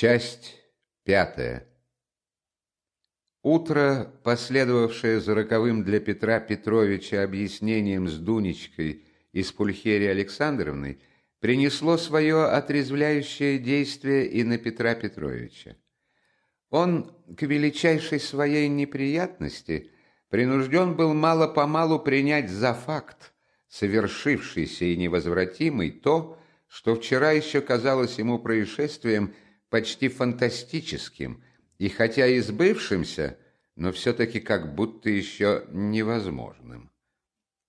Часть пятая. Утро, последовавшее за роковым для Петра Петровича объяснением с Дунечкой и с Пульхерией Александровной, принесло свое отрезвляющее действие и на Петра Петровича. Он, к величайшей своей неприятности, принужден был мало-помалу принять за факт, совершившийся и невозвратимый, то, что вчера еще казалось ему происшествием почти фантастическим, и хотя и сбывшимся, но все-таки как будто еще невозможным.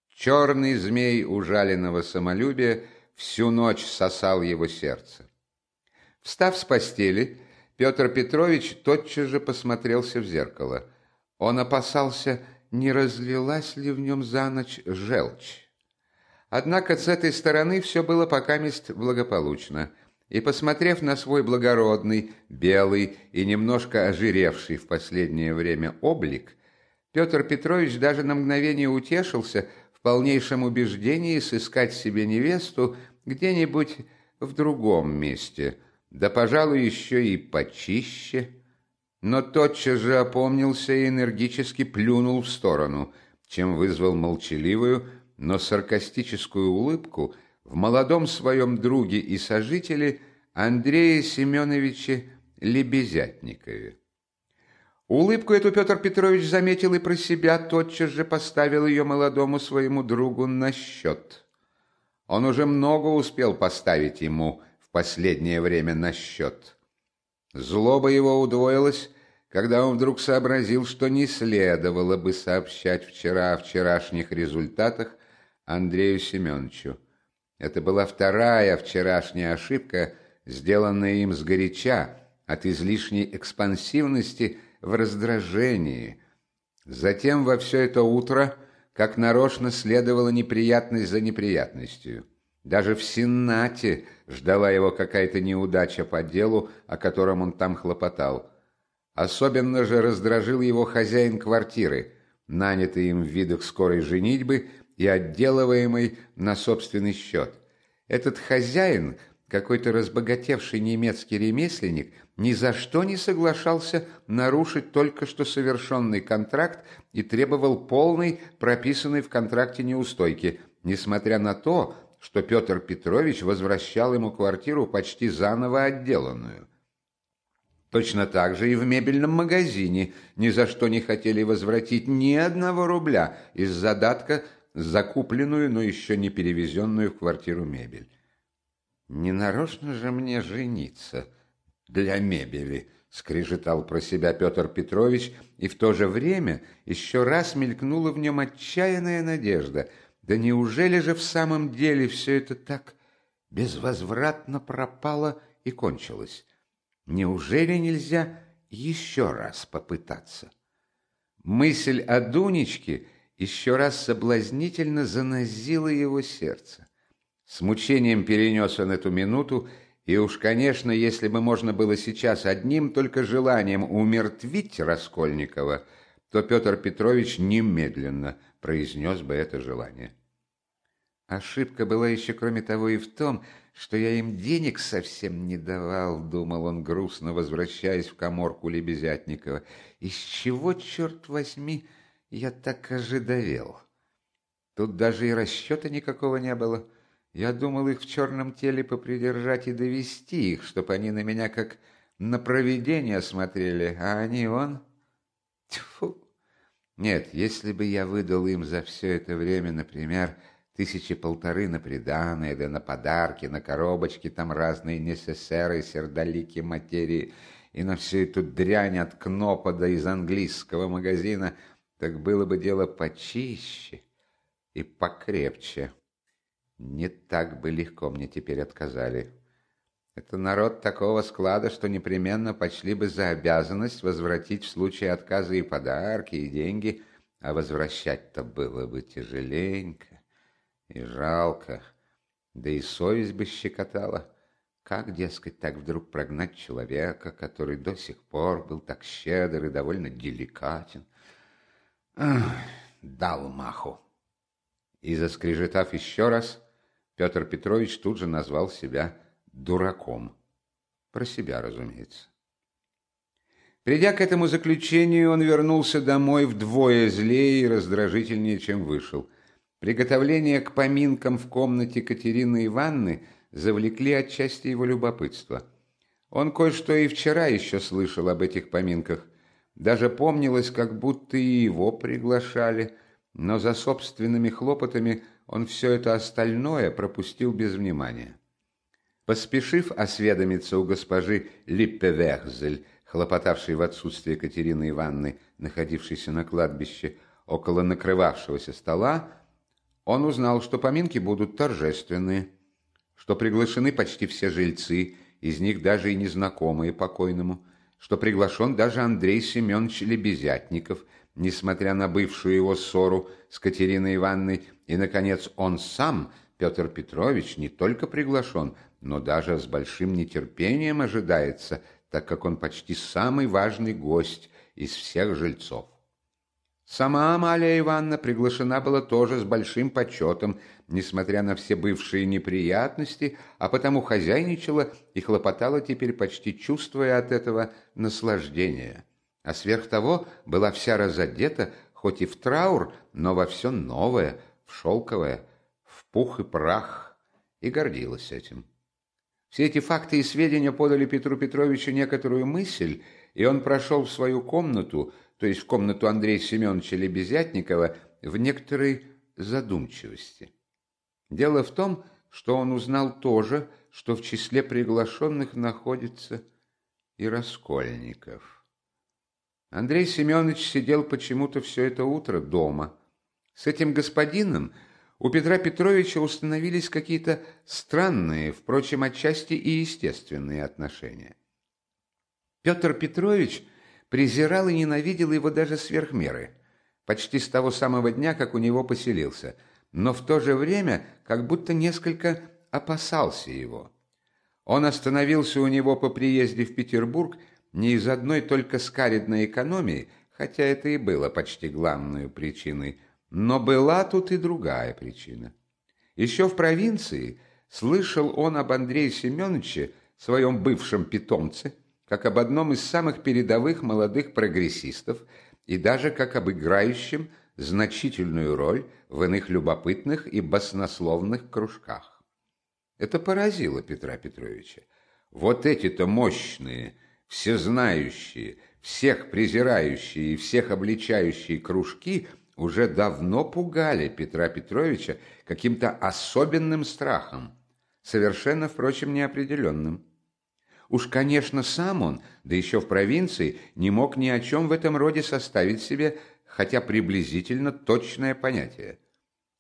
Черный змей ужаленного самолюбия всю ночь сосал его сердце. Встав с постели, Петр Петрович тотчас же посмотрелся в зеркало. Он опасался, не разлилась ли в нем за ночь желчь. Однако с этой стороны все было покамест благополучно, и, посмотрев на свой благородный, белый и немножко ожиревший в последнее время облик, Петр Петрович даже на мгновение утешился в полнейшем убеждении сыскать себе невесту где-нибудь в другом месте, да, пожалуй, еще и почище. Но тотчас же опомнился и энергически плюнул в сторону, чем вызвал молчаливую, но саркастическую улыбку в молодом своем друге и сожителе Андрее Семеновиче Лебезятникове. Улыбку эту Петр Петрович заметил и про себя, тотчас же поставил ее молодому своему другу на счет. Он уже много успел поставить ему в последнее время на счет. Злоба его удвоилась, когда он вдруг сообразил, что не следовало бы сообщать вчера о вчерашних результатах Андрею Семеновичу. Это была вторая вчерашняя ошибка, сделанная им сгоряча, от излишней экспансивности в раздражении. Затем во все это утро, как нарочно, следовала неприятность за неприятностью. Даже в Сенате ждала его какая-то неудача по делу, о котором он там хлопотал. Особенно же раздражил его хозяин квартиры, нанятый им в видах скорой женитьбы и отделываемый на собственный счет. Этот хозяин, какой-то разбогатевший немецкий ремесленник, ни за что не соглашался нарушить только что совершенный контракт и требовал полной, прописанной в контракте неустойки, несмотря на то, что Петр Петрович возвращал ему квартиру почти заново отделанную. Точно так же и в мебельном магазине ни за что не хотели возвратить ни одного рубля из задатка закупленную, но еще не перевезенную в квартиру мебель. «Не нарочно же мне жениться для мебели», — скрежетал про себя Петр Петрович, и в то же время еще раз мелькнула в нем отчаянная надежда. Да неужели же в самом деле все это так безвозвратно пропало и кончилось? Неужели нельзя еще раз попытаться? Мысль о Дунечке — еще раз соблазнительно занозило его сердце. С мучением перенес он эту минуту, и уж, конечно, если бы можно было сейчас одним только желанием умертвить Раскольникова, то Петр Петрович немедленно произнес бы это желание. Ошибка была еще, кроме того, и в том, что я им денег совсем не давал, думал он грустно, возвращаясь в коморку Лебезятникова. Из чего, черт возьми, я так ожидовел. Тут даже и расчета никакого не было. Я думал их в черном теле попридержать и довести их, чтобы они на меня как на провидение смотрели, а они он... Тьфу! Нет, если бы я выдал им за все это время, например, тысячи полторы на приданое, да на подарки, на коробочки, там разные несесеры, сердолики материи, и на всю эту дрянь от Кнопода из английского магазина — так было бы дело почище и покрепче. Не так бы легко мне теперь отказали. Это народ такого склада, что непременно почли бы за обязанность возвратить в случае отказа и подарки, и деньги, а возвращать-то было бы тяжеленько и жалко, да и совесть бы щекотала. Как, дескать, так вдруг прогнать человека, который до сих пор был так щедр и довольно деликатен, дал маху. И, заскрежетав еще раз, Петр Петрович тут же назвал себя дураком. Про себя, разумеется. Придя к этому заключению, он вернулся домой вдвое злее и раздражительнее, чем вышел. Приготовления к поминкам в комнате Катерины Ивановны завлекли отчасти его любопытство. Он кое-что и вчера еще слышал об этих поминках. Даже помнилось, как будто и его приглашали, но за собственными хлопотами он все это остальное пропустил без внимания. Поспешив осведомиться у госпожи Липпеверзель, хлопотавшей в отсутствие Екатерины Ивановны, находившейся на кладбище около накрывавшегося стола, он узнал, что поминки будут торжественные, что приглашены почти все жильцы, из них даже и незнакомые покойному, что приглашен даже Андрей Семенович Лебезятников, несмотря на бывшую его ссору с Катериной Ивановной, и, наконец, он сам, Петр Петрович, не только приглашен, но даже с большим нетерпением ожидается – так как он почти самый важный гость из всех жильцов. Сама Амалия Ивановна приглашена была тоже с большим почетом, несмотря на все бывшие неприятности, а потому хозяйничала и хлопотала теперь, почти чувствуя от этого наслаждение. А сверх того была вся разодета, хоть и в траур, но во все новое, в шелковое, в пух и прах, и гордилась этим. Все эти факты и сведения подали Петру Петровичу некоторую мысль, и он прошел в свою комнату, то есть в комнату Андрея Семеновича Лебезятникова, в некоторой задумчивости. Дело в том, что он узнал тоже, что в числе приглашенных находится и Раскольников. Андрей Семенович сидел почему-то все это утро дома. С этим господином у Петра Петровича установились какие-то странные, впрочем, отчасти и естественные отношения. Петр Петрович презирал и ненавидел его даже сверх меры, почти с того самого дня, как у него поселился, но в то же время как будто несколько опасался его. Он остановился у него по приезде в Петербург не из одной только скаридной экономии, хотя это и было почти главной причиной – но была тут и другая причина. Еще в провинции слышал он об Андрее Семеновиче, своем бывшем питомце, как об одном из самых передовых молодых прогрессистов и даже как об играющем значительную роль в иных любопытных и баснословных кружках. Это поразило Петра Петровича. Вот эти-то мощные, всезнающие, всех презирающие и всех обличающие кружки – уже давно пугали Петра Петровича каким-то особенным страхом, совершенно, впрочем, неопределенным. Уж, конечно, сам он, да еще в провинции, не мог ни о чем в этом роде составить себе хотя приблизительно точное понятие.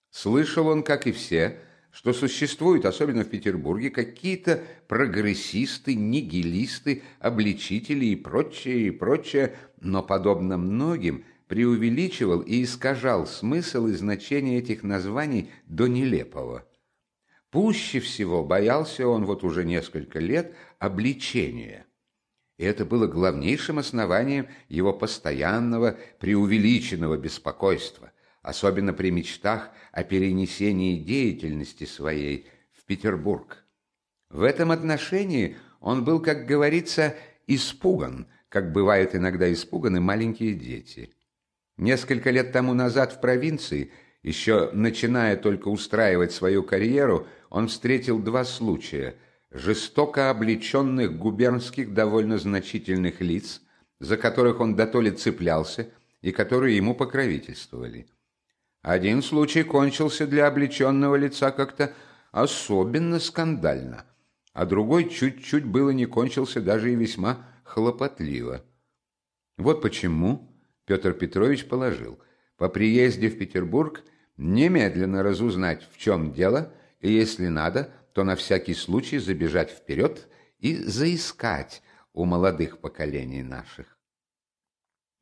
Слышал он, как и все, что существуют, особенно в Петербурге, какие-то прогрессисты, нигилисты, обличители и прочее, и прочее, но, подобно многим, преувеличивал и искажал смысл и значение этих названий до нелепого. Пуще всего боялся он вот уже несколько лет обличения. И это было главнейшим основанием его постоянного преувеличенного беспокойства, особенно при мечтах о перенесении деятельности своей в Петербург. В этом отношении он был, как говорится, испуган, как бывают иногда испуганы маленькие дети – Несколько лет тому назад в провинции, еще начиная только устраивать свою карьеру, он встретил два случая жестоко обличенных губернских довольно значительных лиц, за которых он дотоле цеплялся и которые ему покровительствовали. Один случай кончился для обличенного лица как-то особенно скандально, а другой чуть-чуть было не кончился даже и весьма хлопотливо. Вот почему Петр Петрович положил по приезде в Петербург немедленно разузнать, в чем дело, и, если надо, то на всякий случай забежать вперед и заискать у молодых поколений наших.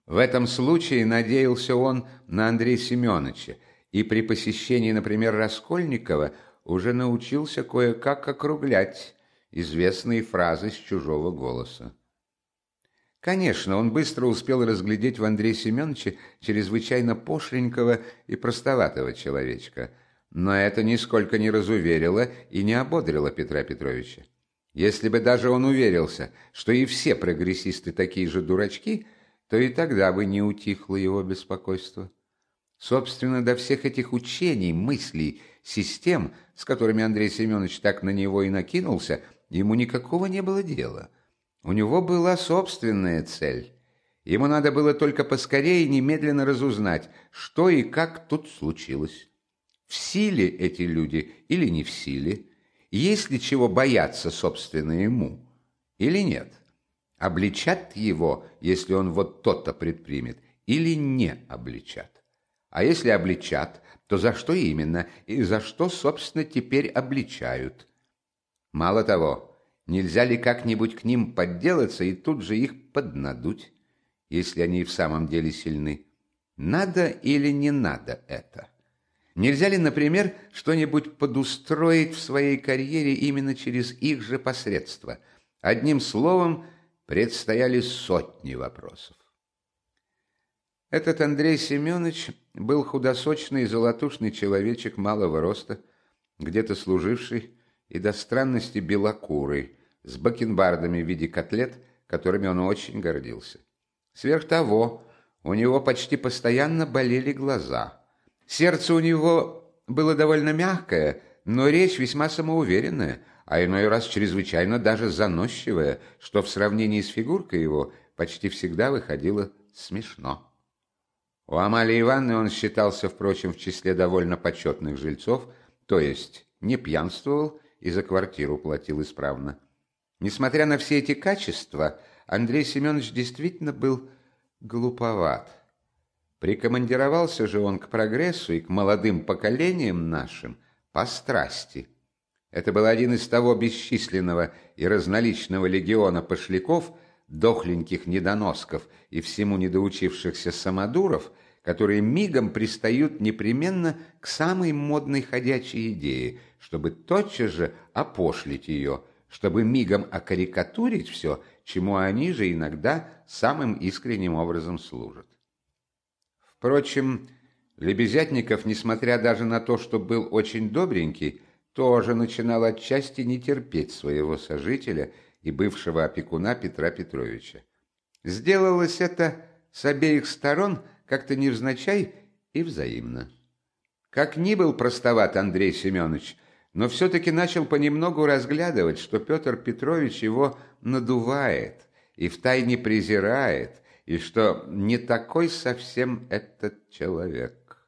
В этом случае надеялся он на Андрея Семеновича, и при посещении, например, Раскольникова уже научился кое-как округлять известные фразы с чужого голоса. Конечно, он быстро успел разглядеть в Андрея Семеновиче чрезвычайно пошленького и простоватого человечка, но это нисколько не разуверило и не ободрило Петра Петровича. Если бы даже он уверился, что и все прогрессисты такие же дурачки, то и тогда бы не утихло его беспокойство. Собственно, до всех этих учений, мыслей, систем, с которыми Андрей Семенович так на него и накинулся, ему никакого не было дела. У него была собственная цель. Ему надо было только поскорее немедленно разузнать, что и как тут случилось. В силе эти люди или не в силе, есть ли чего бояться, собственно, ему или нет? Обличат его, если он вот то-то предпримет, или не обличат? А если обличат, то за что именно и за что, собственно, теперь обличают? Мало того, нельзя ли как-нибудь к ним подделаться и тут же их поднадуть, если они в самом деле сильны? Надо или не надо это? Нельзя ли, например, что-нибудь подустроить в своей карьере именно через их же посредства? Одним словом, предстояли сотни вопросов. Этот Андрей Семенович был худосочный и золотушный человечек малого роста, где-то служивший и до странности белокурый, с бакенбардами в виде котлет, которыми он очень гордился. Сверх того, у него почти постоянно болели глаза – Сердце у него было довольно мягкое, но речь весьма самоуверенная, а иной раз чрезвычайно даже заносчивая, что в сравнении с фигуркой его почти всегда выходило смешно. У Амалии Ивановны он считался, впрочем, в числе довольно почетных жильцов, то есть не пьянствовал и за квартиру платил исправно. Несмотря на все эти качества, Андрей Семенович действительно был глуповат. Прикомандировался же он к прогрессу и к молодым поколениям нашим по страсти. Это был один из того бесчисленного и разноличного легиона пошляков, дохленьких недоносков и всему недоучившихся самодуров, которые мигом пристают непременно к самой модной ходячей идее, чтобы тотчас же опошлить ее, чтобы мигом окарикатурить все, чему они же иногда самым искренним образом служат. Впрочем, Лебезятников, несмотря даже на то, что был очень добренький, тоже начинал отчасти не терпеть своего сожителя и бывшего опекуна Петра Петровича. Сделалось это с обеих сторон как-то невзначай и взаимно. Как ни был простоват Андрей Семенович, но все-таки начал понемногу разглядывать, что Петр Петрович его надувает и втайне презирает, и что не такой совсем этот человек.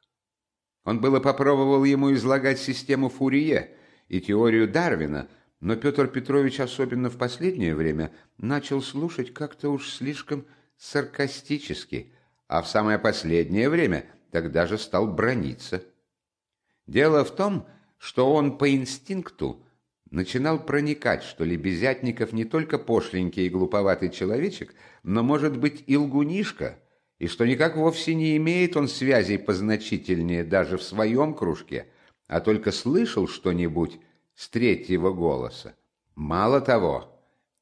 Он было попробовал ему излагать систему Фурье и теорию Дарвина, но Петр Петрович, особенно в последнее время, начал слушать как-то уж слишком саркастически, а в самое последнее время тогда же стал брониться. Дело в том, что он по инстинкту начинал проникать, что Лебезятников не только пошленький и глуповатый человечек, но, может быть, и лгунишка, и что никак вовсе не имеет он связей позначительнее даже в своем кружке, а только слышал что-нибудь с третьего голоса. Мало того,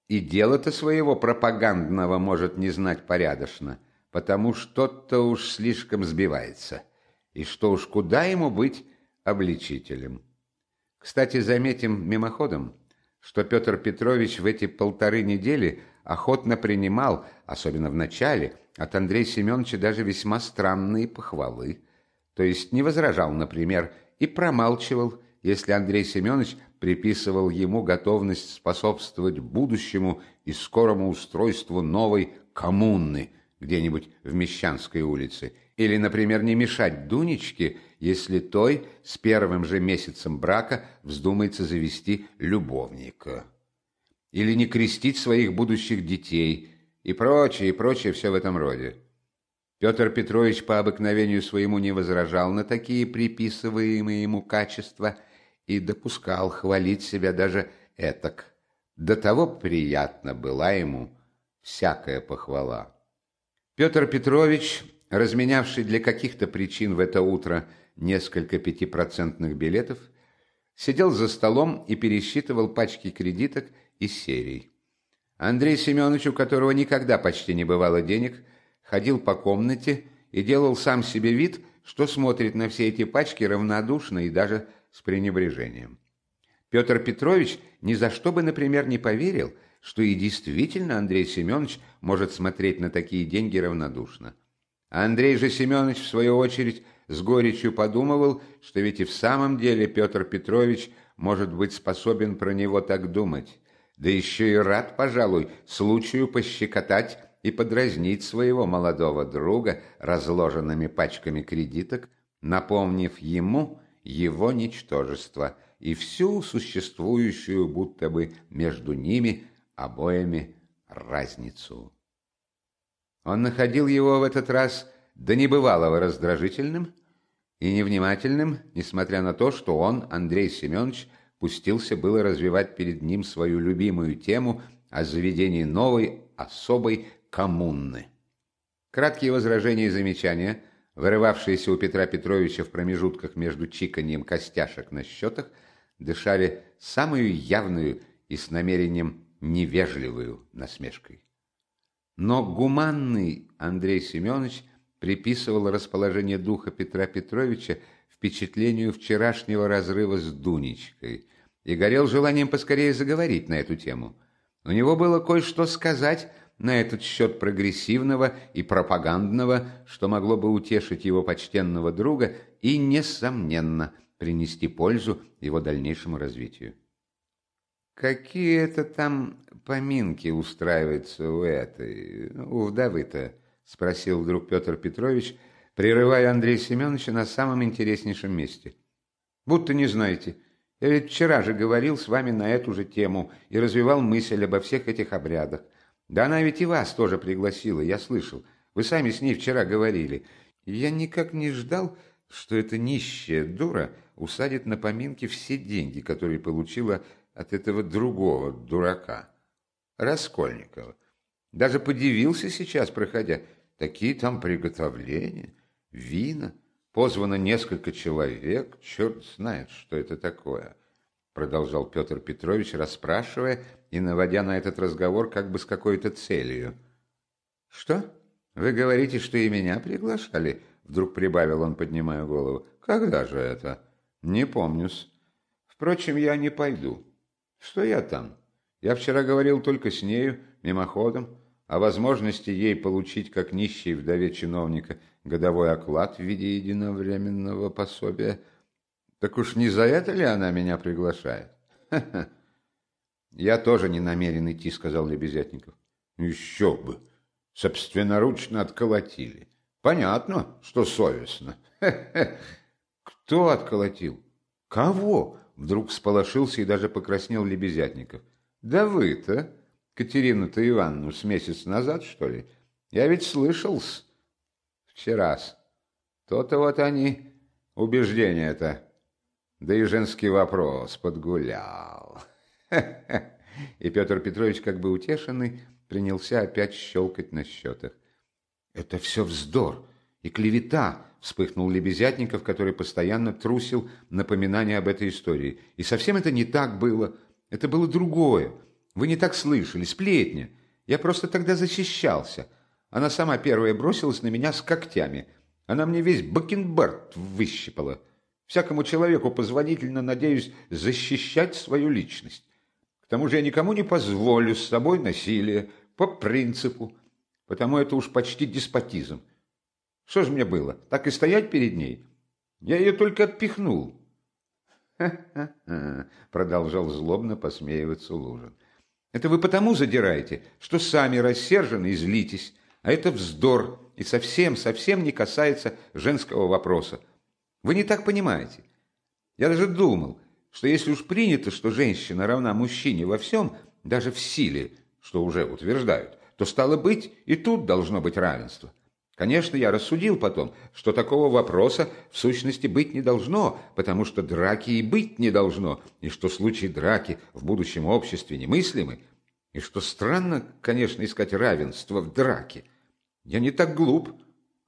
и дело-то своего пропагандного может не знать порядочно, потому что-то уж слишком сбивается, и что уж куда ему быть обличителем. Кстати, заметим мимоходом, что Петр Петрович в эти полторы недели охотно принимал, особенно в начале, от Андрея Семеновича даже весьма странные похвалы. То есть не возражал, например, и промалчивал, если Андрей Семенович приписывал ему готовность способствовать будущему и скорому устройству новой коммуны где-нибудь в Мещанской улице, или, например, не мешать Дунечке если той с первым же месяцем брака вздумается завести любовника. Или не крестить своих будущих детей и прочее, и прочее все в этом роде. Петр Петрович по обыкновению своему не возражал на такие приписываемые ему качества и допускал хвалить себя даже этак. До того приятно была ему всякая похвала. Петр Петрович, разменявший для каких-то причин в это утро несколько пятипроцентных билетов, сидел за столом и пересчитывал пачки кредиток из серий. Андрей Семенович, у которого никогда почти не бывало денег, ходил по комнате и делал сам себе вид, что смотрит на все эти пачки равнодушно и даже с пренебрежением. Петр Петрович ни за что бы, например, не поверил, что и действительно Андрей Семенович может смотреть на такие деньги равнодушно. А Андрей же Семенович, в свою очередь, с горечью подумывал, что ведь и в самом деле Петр Петрович может быть способен про него так думать, да еще и рад, пожалуй, случаю пощекотать и подразнить своего молодого друга разложенными пачками кредиток, напомнив ему его ничтожество и всю существующую будто бы между ними обоими разницу. Он находил его в этот раз до небывалого раздражительным и невнимательным, несмотря на то, что он, Андрей Семенович, пустился было развивать перед ним свою любимую тему о заведении новой, особой коммуны. Краткие возражения и замечания, вырывавшиеся у Петра Петровича в промежутках между чиканьем костяшек на счетах, дышали самую явную и с намерением невежливую насмешкой. Но гуманный Андрей Семенович приписывал расположение духа Петра Петровича впечатлению вчерашнего разрыва с Дунечкой и горел желанием поскорее заговорить на эту тему. У него было кое-что сказать на этот счет прогрессивного и пропагандного, что могло бы утешить его почтенного друга и, несомненно, принести пользу его дальнейшему развитию. «Какие это там поминки устраиваются у этой, у вдовы-то?» — спросил вдруг Петр Петрович, прерывая Андрея Семеновича на самом интереснейшем месте. «Будто не знаете. Я ведь вчера же говорил с вами на эту же тему и развивал мысль обо всех этих обрядах. Да она ведь и вас тоже пригласила, я слышал. Вы сами с ней вчера говорили. Я никак не ждал, что эта нищая дура усадит на поминки все деньги, которые получила от этого другого дурака, Раскольникова. Даже подивился сейчас, проходя. Такие там приготовления, вина, позвано несколько человек, черт знает, что это такое продолжал Петр Петрович, расспрашивая и наводя на этот разговор как бы с какой-то целью. «Что? Вы говорите, что и меня приглашали?» Вдруг прибавил он, поднимая голову. «Когда же это?» «Не помню-с. Впрочем, я не пойду. Что я там? Я вчера говорил только с нею, мимоходом, о возможности ей получить, как нищей вдове чиновника, годовой оклад в виде единовременного пособия – так уж не за это ли она меня приглашает? Я тоже не намерен идти, сказал Лебезятников. Еще бы. Собственноручно отколотили. Понятно, что совестно. Кто отколотил? Кого? Вдруг сполошился и даже покраснел Лебезятников. Да вы-то, Катерину-то Ивановну, с месяц назад, что ли? Я ведь слышал-с. Вчера-с. То-то вот они, убеждения-то да и женский вопрос подгулял. И Петр Петрович, как бы утешенный, принялся опять щелкать на счетах. «Это все вздор и клевета!» — вспыхнул Лебезятников, который постоянно трусил напоминание об этой истории. «И совсем это не так было. Это было другое. Вы не так слышали. Сплетня. Я просто тогда защищался. Она сама первая бросилась на меня с когтями. Она мне весь бакенбард выщипала. Всякому человеку позволительно, надеюсь, защищать свою личность. К тому же я никому не позволю с собой насилие, по принципу, потому это уж почти деспотизм. Что же мне было, так и стоять перед ней? Я ее только отпихнул. «Ха-ха-ха!» — продолжал злобно посмеиваться Лужин. «Это вы потому задираете, что сами рассержены и злитесь, а это вздор и совсем-совсем не касается женского вопроса. Вы не так понимаете. Я даже думал, что если уж принято, что женщина равна мужчине во всем, даже в силе, что уже утверждают, то стало быть, и тут должно быть равенство. Конечно, я рассудил потом, что такого вопроса в сущности быть не должно, потому что драки и быть не должно, и что случаи драки в будущем обществе немыслимы, и что странно, конечно, искать равенство в драке. Я не так глуп,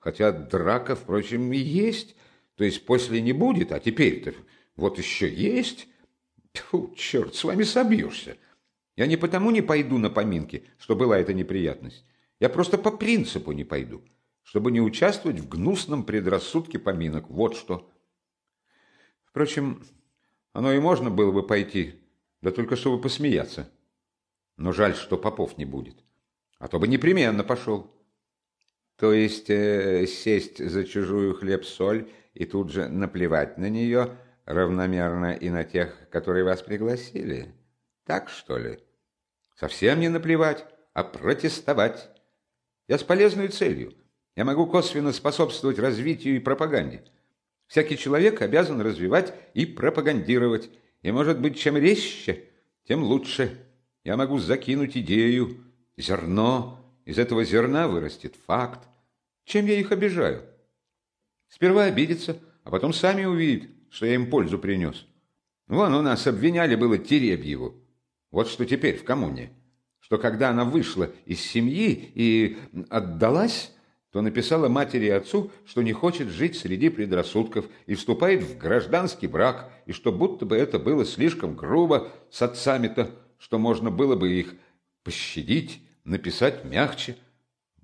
хотя драка, впрочем, и есть, то есть после не будет, а теперь-то вот еще есть. Фу, черт, с вами собьешься. Я не потому не пойду на поминки, что была эта неприятность. Я просто по принципу не пойду, чтобы не участвовать в гнусном предрассудке поминок. Вот что. Впрочем, Оно и можно было бы пойти, да только чтобы посмеяться. Но жаль, что Попов не будет. А то бы непременно пошел. То есть э, сесть за чужую хлеб-соль и тут же наплевать на нее равномерно и на тех, которые вас пригласили? Так, что ли? Совсем не наплевать, а протестовать. Я с полезной целью. Я могу косвенно способствовать развитию и пропаганде. Всякий человек обязан развивать и пропагандировать. И, может быть, чем резче, тем лучше. Я могу закинуть идею, зерно. Из этого зерна вырастет факт. Чем я их обижаю? Сперва обидятся, а потом сами увидят, что я им пользу принес. Вон у нас обвиняли было Теребьеву. Вот что теперь в коммуне. Что когда она вышла из семьи и отдалась, то написала матери и отцу, что не хочет жить среди предрассудков и вступает в гражданский брак, и что будто бы это было слишком грубо с отцами-то, что можно было бы их пощадить, написать мягче.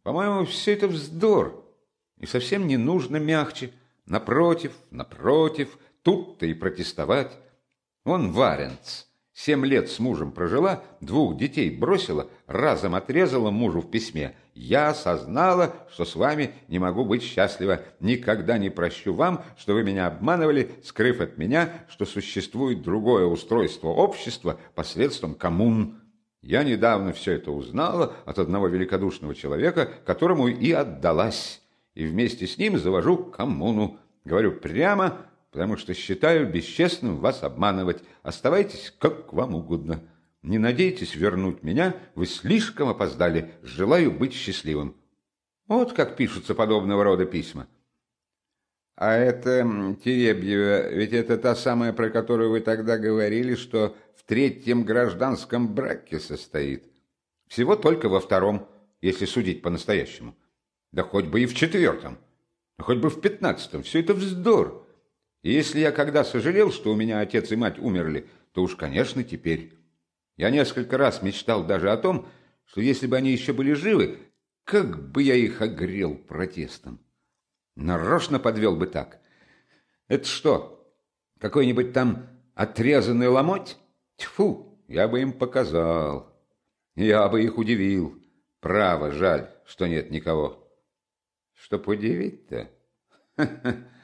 По-моему, все это вздор, и совсем не нужно мягче. Напротив, напротив, тут-то и протестовать. Он Варенц. Семь лет с мужем прожила, двух детей бросила, разом отрезала мужу в письме. Я осознала, что с вами не могу быть счастлива. Никогда не прощу вам, что вы меня обманывали, скрыв от меня, что существует другое устройство общества посредством коммун. Я недавно все это узнала от одного великодушного человека, которому и отдалась. И вместе с ним завожу коммуну. Говорю прямо, потому что считаю бесчестным вас обманывать. Оставайтесь как вам угодно. Не надейтесь вернуть меня, вы слишком опоздали. Желаю быть счастливым. Вот как пишутся подобного рода письма. А это, Теребьева, ведь это та самая, про которую вы тогда говорили, что в третьем гражданском браке состоит. Всего только во втором, если судить по-настоящему. Да хоть бы и в четвертом, хоть бы в пятнадцатом. Все это вздор. И если я когда сожалел, что у меня отец и мать умерли, то уж, конечно, теперь. Я несколько раз мечтал даже о том, что если бы они еще были живы, как бы я их огрел протестом. Нарочно подвел бы так. Это что, какой-нибудь там отрезанный ломоть? Тьфу, я бы им показал. Я бы их удивил. Право, жаль, что нет никого. Чтоб удивить-то?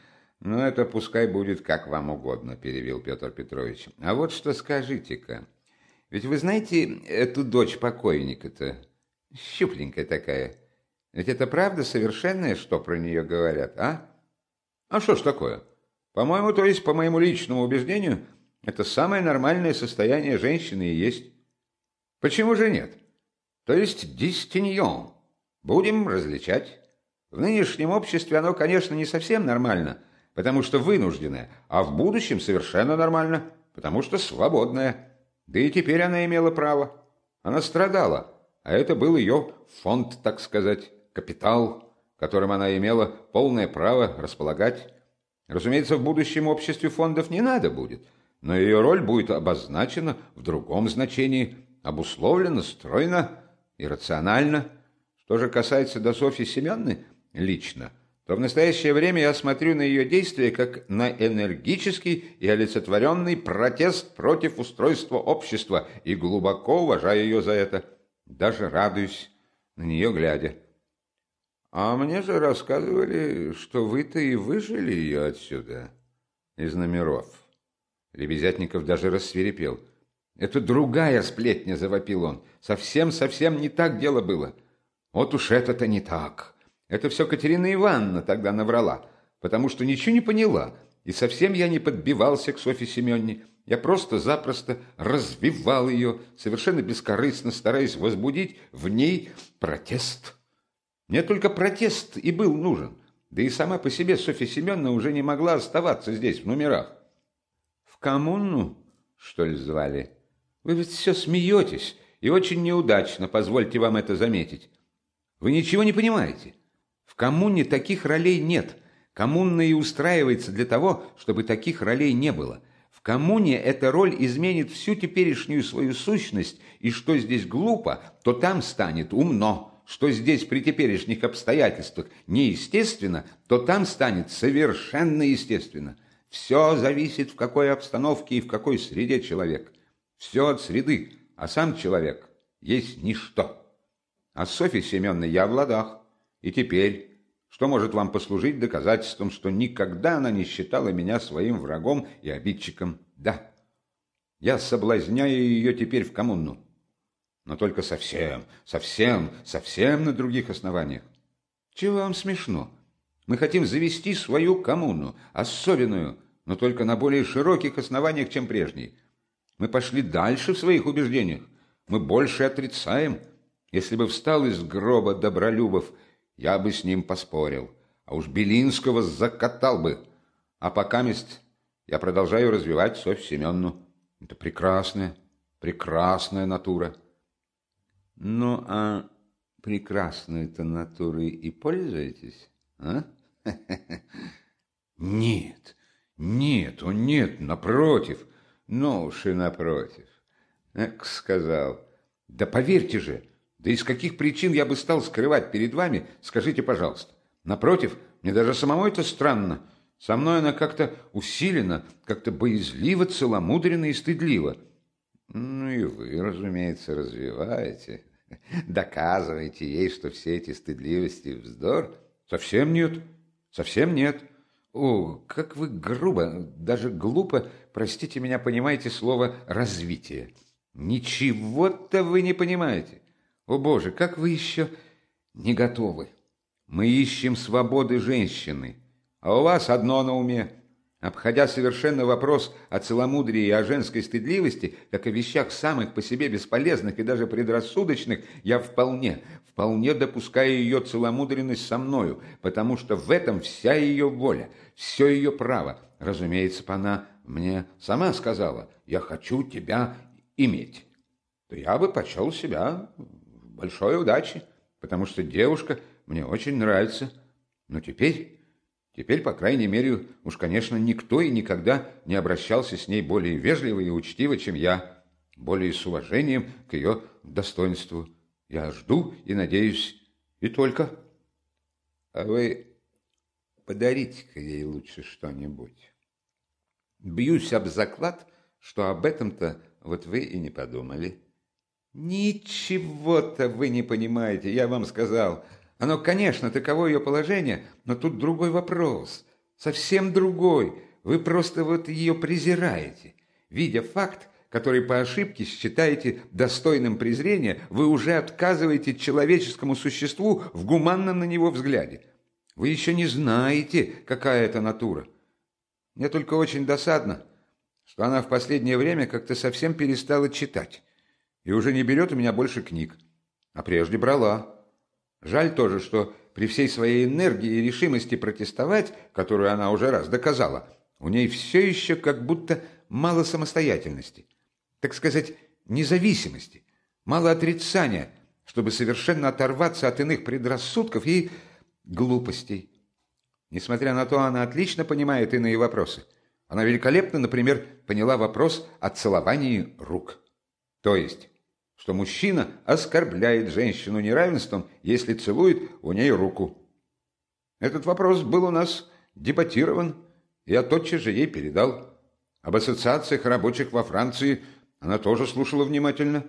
«Ну, это пускай будет как вам угодно», – перевел Петр Петрович. «А вот что скажите-ка. Ведь вы знаете эту дочь покойника-то? Щупленькая такая. Ведь это правда совершенное, что про нее говорят, а? А что ж такое? По-моему, то есть, по моему личному убеждению, это самое нормальное состояние женщины и есть. Почему же нет? То есть, дистиньон. Будем различать. В нынешнем обществе оно, конечно, не совсем нормально – потому что вынужденная, а в будущем совершенно нормально, потому что свободная. Да и теперь она имела право. Она страдала, а это был ее фонд, так сказать, капитал, которым она имела полное право располагать. Разумеется, в будущем обществе фондов не надо будет, но ее роль будет обозначена в другом значении, обусловлена, стройно и рационально. Что же касается до Софьи Семенны лично – то в настоящее время я смотрю на ее действия как на энергический и олицетворенный протест против устройства общества и глубоко уважаю ее за это. Даже радуюсь на нее глядя. А мне же рассказывали, что вы-то и выжили ее отсюда, из номеров. Лебезятников даже рассверепел. «Это другая сплетня», — завопил он. «Совсем-совсем не так дело было. Вот уж это-то не так». Это все Катерина Ивановна тогда наврала, потому что ничего не поняла, и совсем я не подбивался к Софье Семенне. Я просто-запросто развивал ее, совершенно бескорыстно, стараясь возбудить в ней протест. Мне только протест и был нужен. Да и сама по себе Софья Семеновна уже не могла оставаться здесь, в номерах. В коммуну, что ли, звали? Вы ведь все смеетесь, и очень неудачно, позвольте вам это заметить. Вы ничего не понимаете. Коммуне таких ролей нет. Коммуна и устраивается для того, чтобы таких ролей не было. В коммуне эта роль изменит всю теперешнюю свою сущность, и что здесь глупо, то там станет умно. Что здесь при теперешних обстоятельствах неестественно, то там станет совершенно естественно. Все зависит, в какой обстановке и в какой среде человек. Все от среды, а сам человек есть ничто. А с Софьей Семеновной я в ладах. И теперь, что может вам послужить доказательством, что никогда она не считала меня своим врагом и обидчиком? Да, я соблазняю ее теперь в коммуну. Но только совсем, совсем, совсем на других основаниях. Чего вам смешно? Мы хотим завести свою коммуну, особенную, но только на более широких основаниях, чем прежние. Мы пошли дальше в своих убеждениях. Мы больше отрицаем. Если бы встал из гроба Добролюбов, я бы с ним поспорил. А уж Белинского закатал бы. А пока мест я продолжаю развивать Софью Семеновну. Это прекрасная, прекрасная натура. Ну, а прекрасной-то натурой и пользуетесь, а? Нет, нет, о нет, напротив. Ну уж и напротив. Эк, сказал. Да поверьте же, да из каких причин я бы стал скрывать перед вами, скажите, пожалуйста. Напротив, мне даже самому это странно. Со мной она как-то усилена, как-то боязливо, целомудренно и стыдливо. Ну и вы, разумеется, развиваете, доказываете ей, что все эти стыдливости – вздор. Совсем нет, совсем нет. О, как вы грубо, даже глупо, простите меня, понимаете слово «развитие». Ничего-то вы не понимаете. О, Боже, как вы еще не готовы. Мы ищем свободы женщины, а у вас одно на уме. Обходя совершенно вопрос о целомудрии и о женской стыдливости, как о вещах самых по себе бесполезных и даже предрассудочных, я вполне, вполне допускаю ее целомудренность со мною, потому что в этом вся ее воля, все ее право. Разумеется, она мне сама сказала, я хочу тебя иметь. То я бы почел себя большой удачи, потому что девушка мне очень нравится. Но теперь Теперь, по крайней мере, уж, конечно, никто и никогда не обращался с ней более вежливо и учтиво, чем я, более с уважением к ее достоинству. Я жду и надеюсь, и только. А вы подарите-ка ей лучше что-нибудь. Бьюсь об заклад, что об этом-то вот вы и не подумали. Ничего-то вы не понимаете, я вам сказал – оно, конечно, таково ее положение, но тут другой вопрос. Совсем другой. Вы просто вот ее презираете. Видя факт, который по ошибке считаете достойным презрения, вы уже отказываете человеческому существу в гуманном на него взгляде. Вы еще не знаете, какая это натура. Мне только очень досадно, что она в последнее время как-то совсем перестала читать и уже не берет у меня больше книг, а прежде брала. Жаль тоже, что при всей своей энергии и решимости протестовать, которую она уже раз доказала, у ней все еще как будто мало самостоятельности, так сказать, независимости, мало отрицания, чтобы совершенно оторваться от иных предрассудков и глупостей. Несмотря на то, она отлично понимает иные вопросы. Она великолепно, например, поняла вопрос о целовании рук. То есть что мужчина оскорбляет женщину неравенством, если целует у ней руку. Этот вопрос был у нас дебатирован, и я тотчас же ей передал. Об ассоциациях рабочих во Франции она тоже слушала внимательно.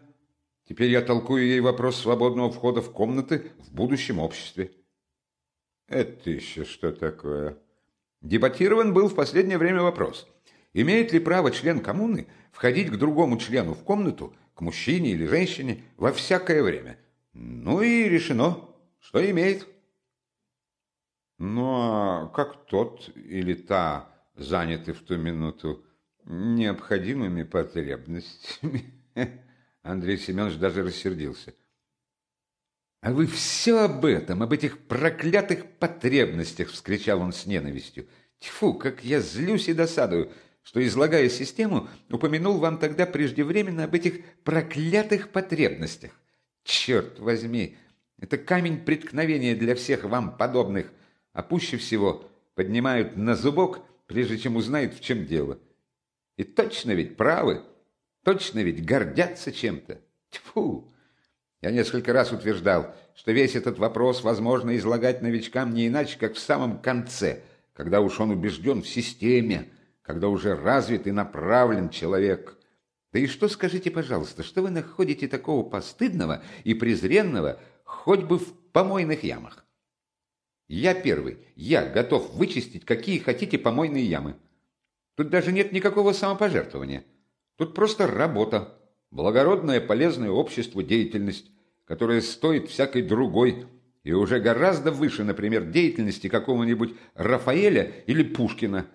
Теперь я толкую ей вопрос свободного входа в комнаты в будущем обществе. Это еще что такое? Дебатирован был в последнее время вопрос. Имеет ли право член коммуны входить к другому члену в комнату к мужчине или женщине во всякое время. Ну и решено, что имеет. А как тот или та заняты в ту минуту необходимыми потребностями? Андрей Семенович даже рассердился. «А вы все об этом, об этих проклятых потребностях!» — вскричал он с ненавистью. «Тьфу, как я злюсь и досадую! Что, излагая систему, упомянул вам тогда преждевременно об этих проклятых потребностях. Черт возьми, это камень преткновения для всех вам подобных, а пуще всего поднимают на зубок, прежде чем узнают, в чем дело. И точно ведь правы, точно ведь гордятся чем-то. Тьфу! Я несколько раз утверждал, что весь этот вопрос возможно излагать новичкам не иначе, как в самом конце, когда уж он убежден в системе, когда уже развит и направлен человек. Да и что скажите, пожалуйста, что вы находите такого постыдного и презренного хоть бы в помойных ямах? Я первый, я готов вычистить какие хотите помойные ямы. Тут даже нет никакого самопожертвования. Тут просто работа, благородная полезная обществу деятельность, которая стоит всякой другой и уже гораздо выше, например, деятельности какого-нибудь Рафаэля или Пушкина,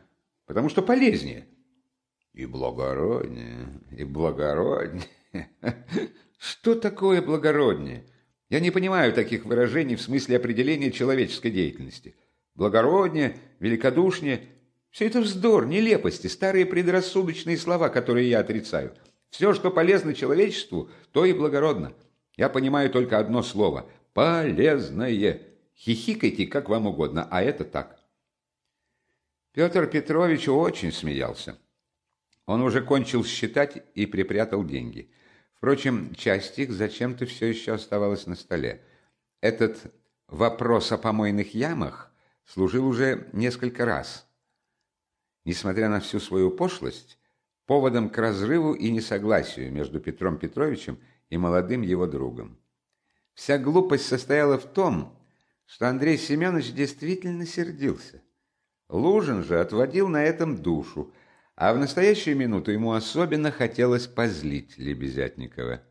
потому что полезнее. И благороднее, и благороднее. Что такое благороднее? Я не понимаю таких выражений в смысле определения человеческой деятельности. Благороднее, великодушнее – все это вздор, нелепости, старые предрассудочные слова, которые я отрицаю. Все, что полезно человечеству, то и благородно. Я понимаю только одно слово – полезное. Хихикайте, как вам угодно, а это так. Петр Петрович очень смеялся. Он уже кончил считать и припрятал деньги. Впрочем, часть их зачем-то все еще оставалась на столе. Этот вопрос о помойных ямах служил уже несколько раз. Несмотря на всю свою пошлость, поводом к разрыву и несогласию между Петром Петровичем и молодым его другом. Вся глупость состояла в том, что Андрей Семенович действительно сердился. Лужин же отводил на этом душу, а в настоящую минуту ему особенно хотелось позлить Лебезятникова.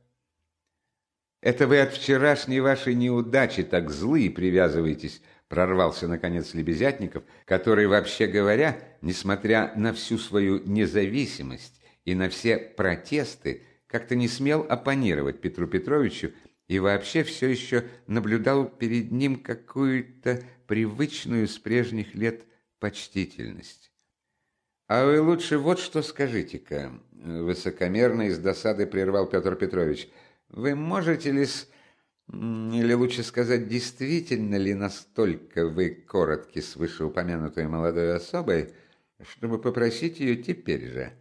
«Это вы от вчерашней вашей неудачи так злы и привязываетесь», прорвался, наконец, Лебезятников, который, вообще говоря, несмотря на всю свою независимость и на все протесты, как-то не смел оппонировать Петру Петровичу и вообще все еще наблюдал перед ним какую-то привычную с прежних лет почтительность. «А вы лучше вот что скажите-ка», — высокомерно и с досадой прервал Петр Петрович. «Вы можете ли, с... или лучше сказать, действительно ли настолько вы коротки с вышеупомянутой молодой особой, чтобы попросить ее теперь же,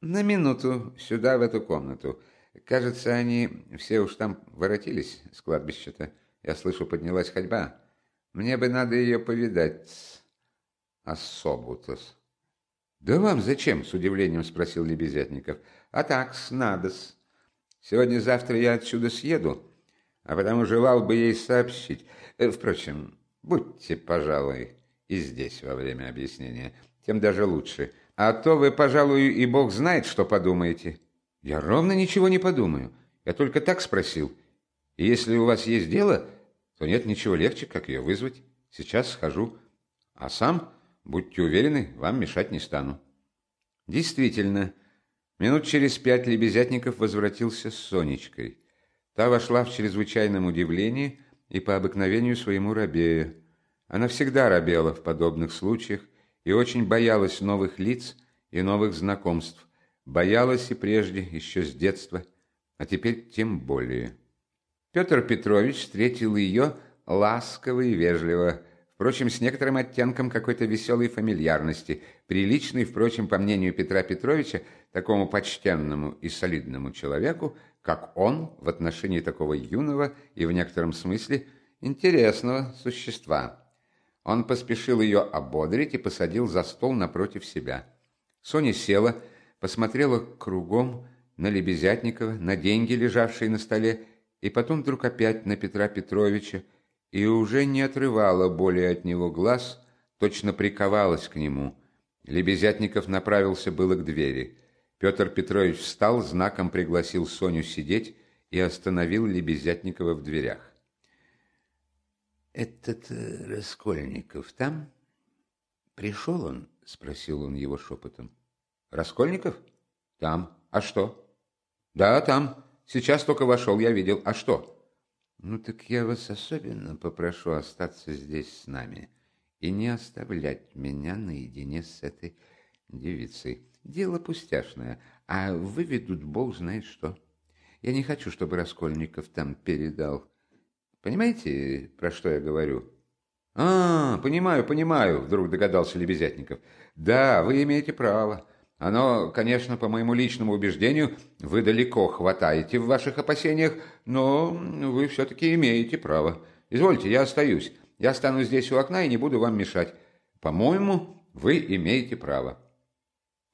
на минуту, сюда, в эту комнату? Кажется, они все уж там воротились с кладбища-то. Я слышу, поднялась ходьба. Мне бы надо ее повидать, особу-то». «Да вам зачем?» – с удивлением спросил Лебезятников. «А так, надо-с. Сегодня-завтра я отсюда съеду, а потому желал бы ей сообщить. Э, впрочем, будьте, пожалуй, и здесь во время объяснения, тем даже лучше. А то вы, пожалуй, и бог знает, что подумаете». «Я ровно ничего не подумаю. Я только так спросил. И если у вас есть дело, то нет ничего легче, как ее вызвать. Сейчас схожу. А сам Будьте уверены, вам мешать не стану». Действительно, минут через пять Лебезятников возвратился с Сонечкой. Та вошла в чрезвычайном удивлении и по обыкновению своему рабея. Она всегда робела в подобных случаях и очень боялась новых лиц и новых знакомств. Боялась и прежде, еще с детства, а теперь тем более. Петр Петрович встретил ее ласково и вежливо, Впрочем, с некоторым оттенком какой-то веселой фамильярности, приличной, впрочем, по мнению Петра Петровича, такому почтенному и солидному человеку, как он в отношении такого юного и в некотором смысле интересного существа. Он поспешил ее ободрить и посадил за стол напротив себя. Соня села, посмотрела кругом на Лебезятникова, на деньги, лежавшие на столе, и потом вдруг опять на Петра Петровича, и уже не отрывала более от него глаз, точно приковалась к нему. Лебезятников направился было к двери. Петр Петрович встал, знаком пригласил Соню сидеть и остановил Лебезятникова в дверях. «Этот э, Раскольников там? Пришел он?» — спросил он его шепотом. «Раскольников? Там. А что?» «Да, там. Сейчас только вошел, я видел. А что?» Ну так я вас особенно попрошу остаться здесь с нами и не оставлять меня наедине с этой девицей. Дело пустяшное, а выведут бог знает что. Я не хочу, чтобы Раскольников там передал. Понимаете, про что я говорю? А, понимаю, понимаю, вдруг догадался Лебезятников. Да, вы имеете право. Оно, конечно, по моему личному убеждению, вы далеко хватаете в ваших опасениях, но вы все-таки имеете право. Извольте, я остаюсь. Я останусь здесь у окна и не буду вам мешать. По-моему, вы имеете право.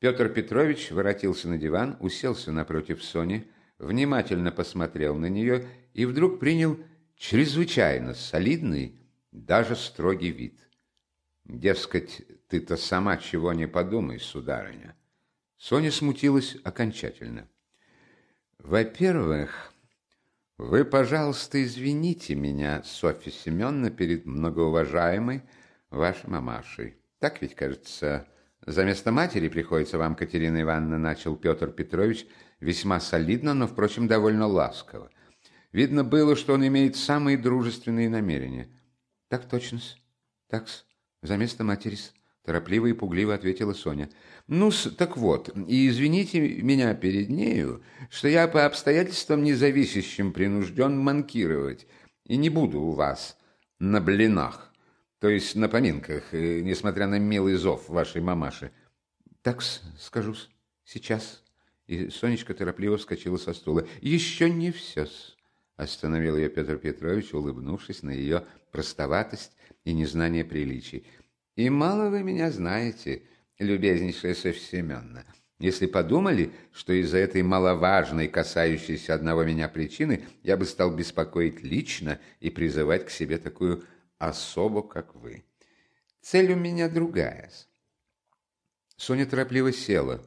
Петр Петрович воротился на диван, уселся напротив Сони, внимательно посмотрел на нее и вдруг принял чрезвычайно солидный, даже строгий вид. Дескать, ты-то сама чего не подумай, сударыня. Соня смутилась окончательно. Во-первых, вы, пожалуйста, извините меня, Софья Семеновна, перед многоуважаемой вашей мамашей. Так ведь, кажется, за место матери приходится вам, Катерина Ивановна, начал Петр Петрович весьма солидно, но, впрочем, довольно ласково. Видно было, что он имеет самые дружественные намерения. Так точно так-с, за место матери-с. Торопливо и пугливо ответила Соня. ну так вот, и извините меня перед нею, что я по обстоятельствам независящим принужден манкировать, и не буду у вас на блинах, то есть на поминках, э, несмотря на милый зов вашей мамаши. так скажу-с, сейчас. И Сонечка торопливо вскочила со стула. Еще не все-с. Остановил ее Петр Петрович, улыбнувшись на ее простоватость и незнание приличий. И мало вы меня знаете, любезнейшая Софья Семеновна. Если подумали, что из-за этой маловажной, касающейся одного меня причины, я бы стал беспокоить лично и призывать к себе такую особу, как вы. Цель у меня другая. Соня торопливо села.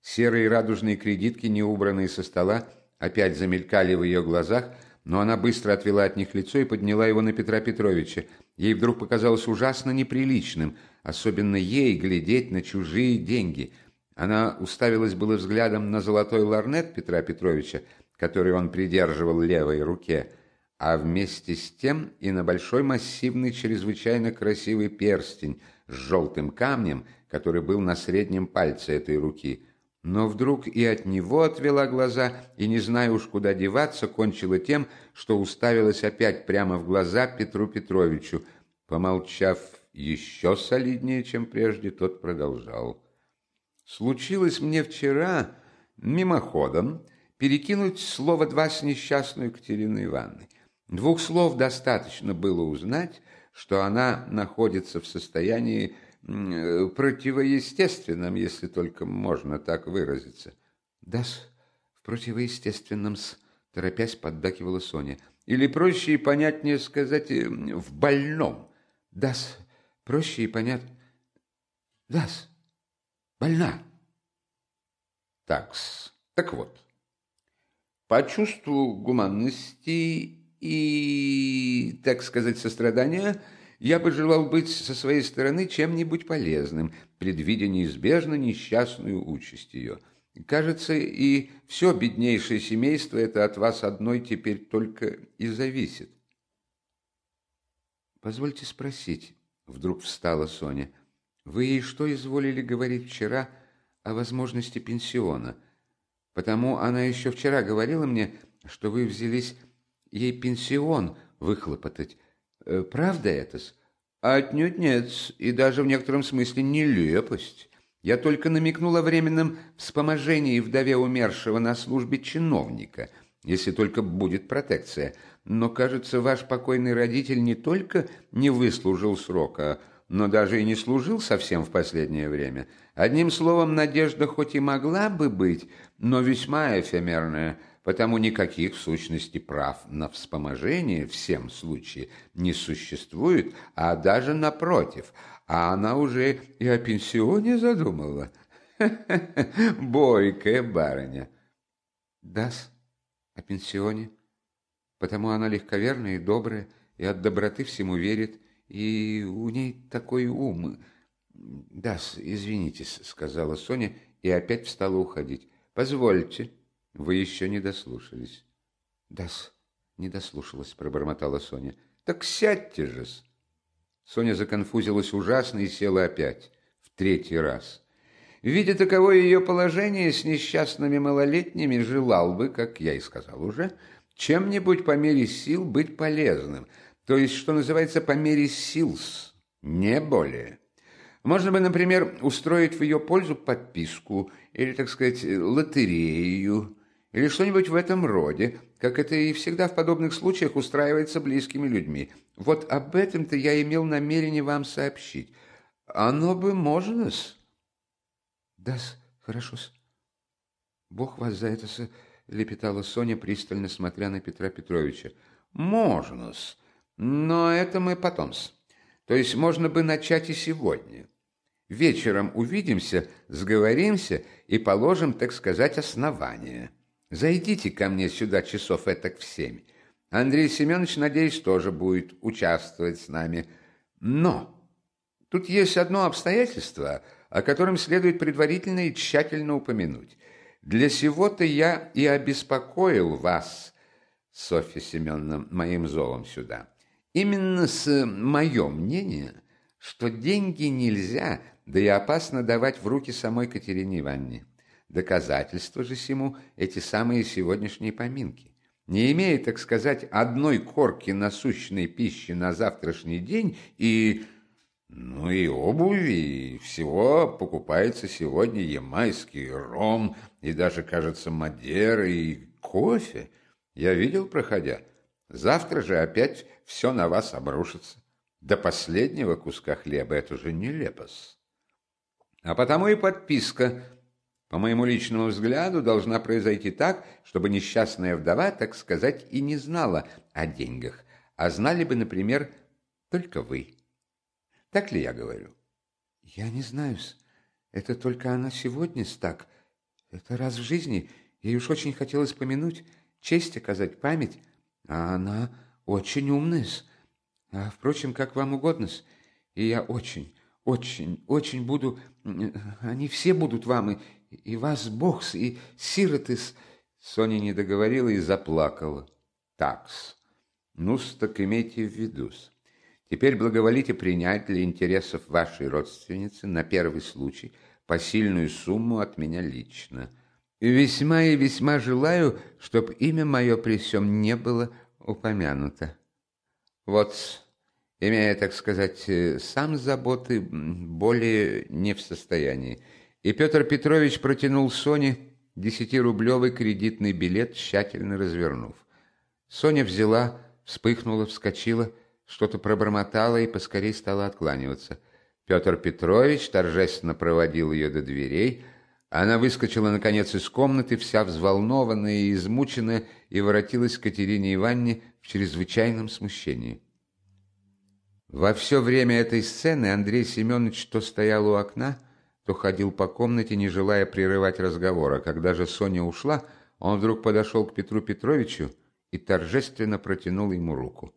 Серые радужные кредитки, не убранные со стола, опять замелькали в ее глазах, но она быстро отвела от них лицо и подняла его на Петра Петровича. Ей вдруг показалось ужасно неприличным, особенно ей, глядеть на чужие деньги. Она уставилась было взглядом на золотой ларнет Петра Петровича, который он придерживал левой руке, а вместе с тем и на большой массивный, чрезвычайно красивый перстень с желтым камнем, который был на среднем пальце этой руки. Но вдруг и от него отвела глаза, и, не зная уж куда деваться, кончила тем, что уставилась опять прямо в глаза Петру Петровичу. Помолчав еще солиднее, чем прежде, тот продолжал. «Случилось мне вчера мимоходом перекинуть слово два с несчастной Екатериной Ивановной. Двух слов достаточно было узнать, что она находится в состоянии противоестественном, если только можно так выразиться. да в противоестественном-с, торопясь поддакивала Соня. Или проще и понятнее сказать, э, в больном. да проще и понятно. да больна. Такс, так вот. По чувству гуманности и, так сказать, сострадания – я бы желал быть со своей стороны чем-нибудь полезным, предвидя неизбежно несчастную участь ее. Кажется, и все беднейшее семейство это от вас одной теперь только и зависит. Позвольте спросить, вдруг встала Соня, вы ей что изволили говорить вчера о возможности пенсиона? Потому она еще вчера говорила мне, что вы взялись ей пенсион выхлопотать, Э, правда это-с? Отнюдь нет, и даже в некотором смысле нелепость. Я только намекнул о временном вспоможении вдове умершего на службе чиновника, если только будет протекция. Но, кажется, ваш покойный родитель не только не выслужил срока, но даже и не служил совсем в последнее время. Одним словом, надежда хоть и могла бы быть, но весьма эфемерная, потому никаких в сущности прав на вспоможение в всем случае не существует, а даже напротив, а она уже и о пенсионе задумала. Бойкая барыня. Дас о пенсионе, потому она легковерная и добрая, и от доброты всему верит, и у ней такой ум. Дас, извините, сказала Соня и опять встала уходить. Позвольте, вы еще не дослушались. Дас, не дослушалась, пробормотала Соня. Так сядьте же-с. Соня законфузилась ужасно и села опять, в третий раз. Видя таковое ее положение, с несчастными малолетними желал бы, как я и сказал уже, чем-нибудь по мере сил быть полезным, то есть, что называется, по мере сил, не более. Можно бы, например, устроить в ее пользу подписку или, так сказать, лотерею, или что-нибудь в этом роде, как это и всегда в подобных случаях устраивается близкими людьми. Вот об этом-то я имел намерение вам сообщить. Оно бы можно-с? Да, Хорошо-с. Бог вас за это с... лепетала Соня, пристально смотря на Петра Петровича. Можно-с. Но это мы потом-с. То есть можно бы начать и сегодня. Вечером увидимся, сговоримся и положим, так сказать, основания. Зайдите ко мне сюда часов этак в семь. Андрей Семенович, надеюсь, тоже будет участвовать с нами. Но тут есть одно обстоятельство, о котором следует предварительно и тщательно упомянуть. Для сего-то я и обеспокоил вас, Софья Семеновна, моим зовом сюда. Именно с мое мнение, что деньги нельзя, да и опасно давать в руки самой Катерине Ивановне. Доказательство же всему эти самые сегодняшние поминки. Не имея, так сказать, одной корки насущной пищи на завтрашний день и... Ну и обуви, и всего покупается сегодня ямайский ром, и даже, кажется, мадера, и кофе. Я видел, проходя. Завтра же опять все на вас обрушится. До последнего куска хлеба это же нелепость. А потому и подписка по моему личному взгляду, должна произойти так, чтобы несчастная вдова, так сказать, и не знала о деньгах, а знали бы, например, только вы. Так ли я говорю? Я не знаю. Это только она сегодня так. Это раз в жизни. Ей уж очень хотелось помянуть, честь оказать, память. А она очень умная. А, впрочем, как вам угодно. -с. И я очень, очень, очень буду... Они все будут вам, и, и вас Бог, и сиротыс...» Соня не договорила и заплакала. «Такс. Ну-с, так имейте в виду-с. Теперь благоволите принять для интересов вашей родственницы на первый случай посильную сумму от меня лично. И весьма и весьма желаю, чтоб имя мое при всем не было упомянуто. Вот, имея, так сказать, э, сам заботы, более не в состоянии. И Петр Петрович протянул Соне десятирублевый кредитный билет, тщательно развернув. Соня взяла, вспыхнула, вскочила, что-то пробормотала и поскорей стала откланиваться. Петр Петрович торжественно проводил ее до дверей. Она выскочила, наконец, из комнаты, вся взволнованная и измученная, и воротилась к Катерине Ивановне в чрезвычайном смущении. Во все время этой сцены Андрей Семенович то стоял у окна, то ходил по комнате, не желая прерывать разговор, а когда же Соня ушла, он вдруг подошел к Петру Петровичу и торжественно протянул ему руку.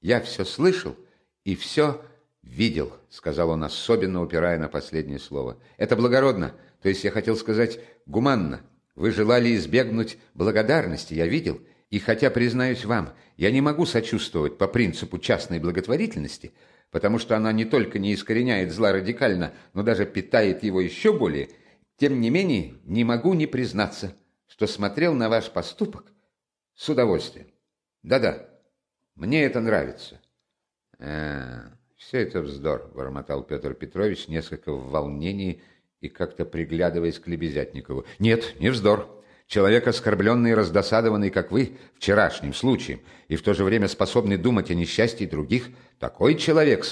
«Я все слышал и все видел», — сказал он, особенно упирая на последнее слово. «Это благородно, то есть я хотел сказать гуманно. Вы желали избегнуть благодарности, я видел, и хотя, признаюсь вам, я не могу сочувствовать по принципу частной благотворительности, потому что она не только не искореняет зла радикально, но даже питает его еще более, тем не менее не могу не признаться, что смотрел на ваш поступок с удовольствием. Да-да, мне это нравится. А, все это вздор, бормотал Петр Петрович, несколько в волнении и как-то приглядываясь к Лебезятникову. Нет, не вздор. Человек, оскорбленный и раздосадованный, как вы, вчерашним случаем, и в то же время способный думать о несчастье других, такой человек,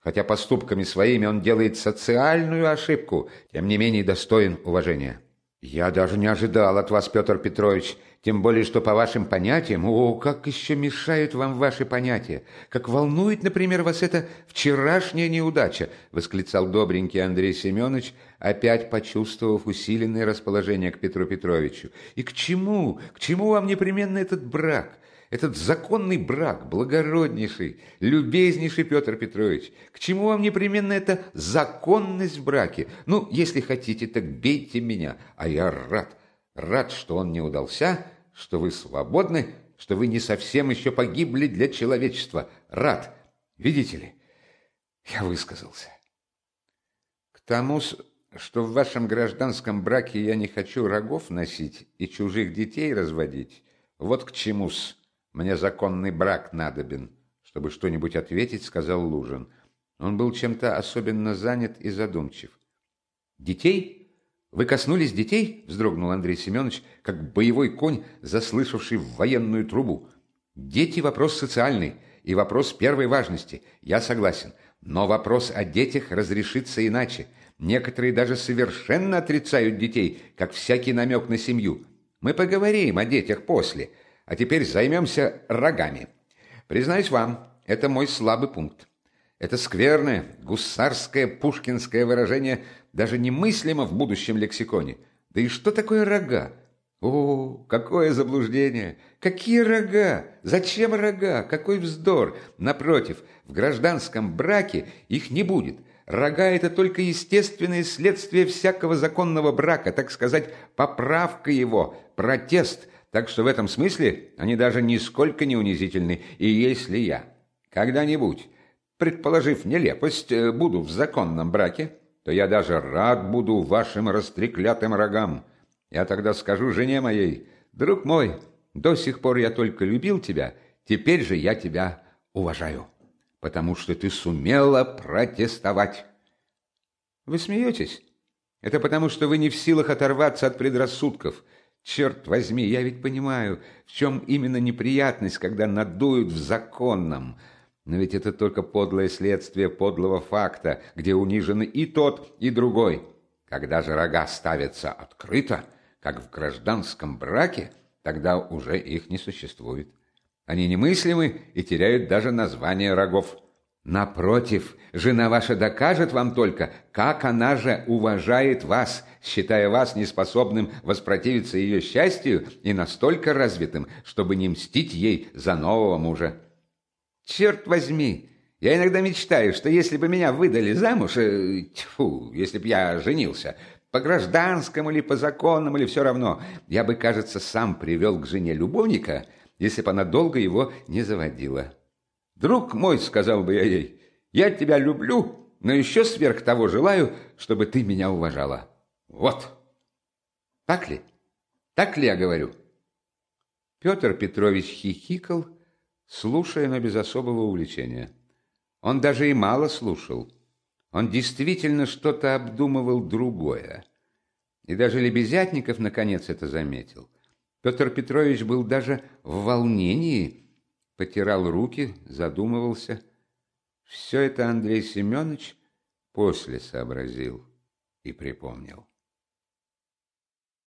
хотя поступками своими он делает социальную ошибку, тем не менее достоин уважения. Я даже не ожидал от вас, Петр Петрович, тем более, что по вашим понятиям, о, как еще мешают вам ваши понятия, как волнует, например, вас эта вчерашняя неудача, восклицал добренький Андрей Семенович, опять почувствовав усиленное расположение к Петру Петровичу. И к чему, к чему вам непременно этот брак? Этот законный брак, благороднейший, любезнейший Петр Петрович. К чему вам непременно эта законность в браке? Ну, если хотите, так бейте меня, а я рад, рад, что он не удался, что вы свободны, что вы не совсем еще погибли для человечества. Рад. Видите ли, я высказался. К тому, что в вашем гражданском браке я не хочу рогов носить и чужих детей разводить, вот к чему-с мне законный брак надобен, чтобы что-нибудь ответить, сказал Лужин. Он был чем-то особенно занят и задумчив. «Детей?» «Вы коснулись детей?» – вздрогнул Андрей Семенович, как боевой конь, заслышавший в военную трубу. «Дети – вопрос социальный и вопрос первой важности, я согласен. Но вопрос о детях разрешится иначе. Некоторые даже совершенно отрицают детей, как всякий намек на семью. Мы поговорим о детях после, а теперь займемся рогами. Признаюсь вам, это мой слабый пункт. Это скверное, гусарское, пушкинское выражение даже немыслимо в будущем лексиконе. Да и что такое рога? О, какое заблуждение! Какие рога? Зачем рога? Какой вздор! Напротив, в гражданском браке их не будет. Рога – это только естественное следствие всякого законного брака, так сказать, поправка его, протест. Так что в этом смысле они даже нисколько не унизительны. И если я когда-нибудь, предположив нелепость, э, буду в законном браке, то я даже рад буду вашим растреклятым рогам. Я тогда скажу жене моей, друг мой, до сих пор я только любил тебя, теперь же я тебя уважаю, потому что ты сумела протестовать. Вы смеетесь? Это потому, что вы не в силах оторваться от предрассудков. Черт возьми, я ведь понимаю, в чем именно неприятность, когда надуют в законном. Но ведь это только подлое следствие подлого факта, где унижены и тот, и другой. Когда же рога ставятся открыто, как в гражданском браке, тогда уже их не существует. Они немыслимы и теряют даже название рогов. Напротив, жена ваша докажет вам только, как она же уважает вас, считая вас неспособным воспротивиться ее счастью и настолько развитым, чтобы не мстить ей за нового мужа. Черт возьми, я иногда мечтаю, что если бы меня выдали замуж, э, тьфу, если б я женился, по гражданскому или по законному, или все равно. Я бы, кажется, сам привел к жене любовника, если бы она долго его не заводила. «Друг мой», — сказал бы я ей, — «я тебя люблю, но еще сверх того желаю, чтобы ты меня уважала». Вот. Так ли? Так ли я говорю? Петр Петрович хихикал, слушая, но без особого увлечения. Он даже и мало слушал. Он действительно что-то обдумывал другое. И даже Лебезятников наконец это заметил. Петр Петрович был даже в волнении, потирал руки, задумывался. Все это Андрей Семенович после сообразил и припомнил.